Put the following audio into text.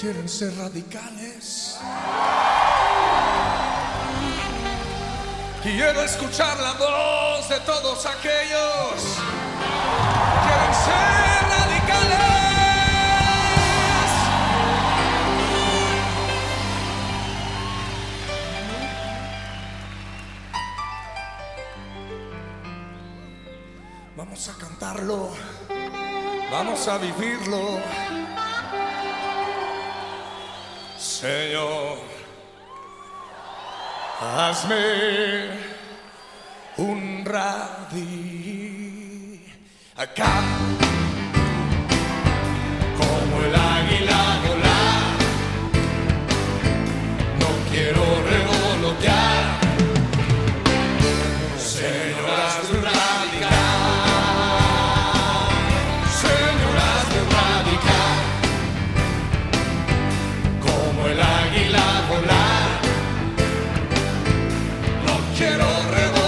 quieren ser radicales. Quiero escuchar la voz de todos aquellos que quieren ser radicales. Vamos a cantarlo, vamos a vivirlo. Señor, hazme un radical como el el hombre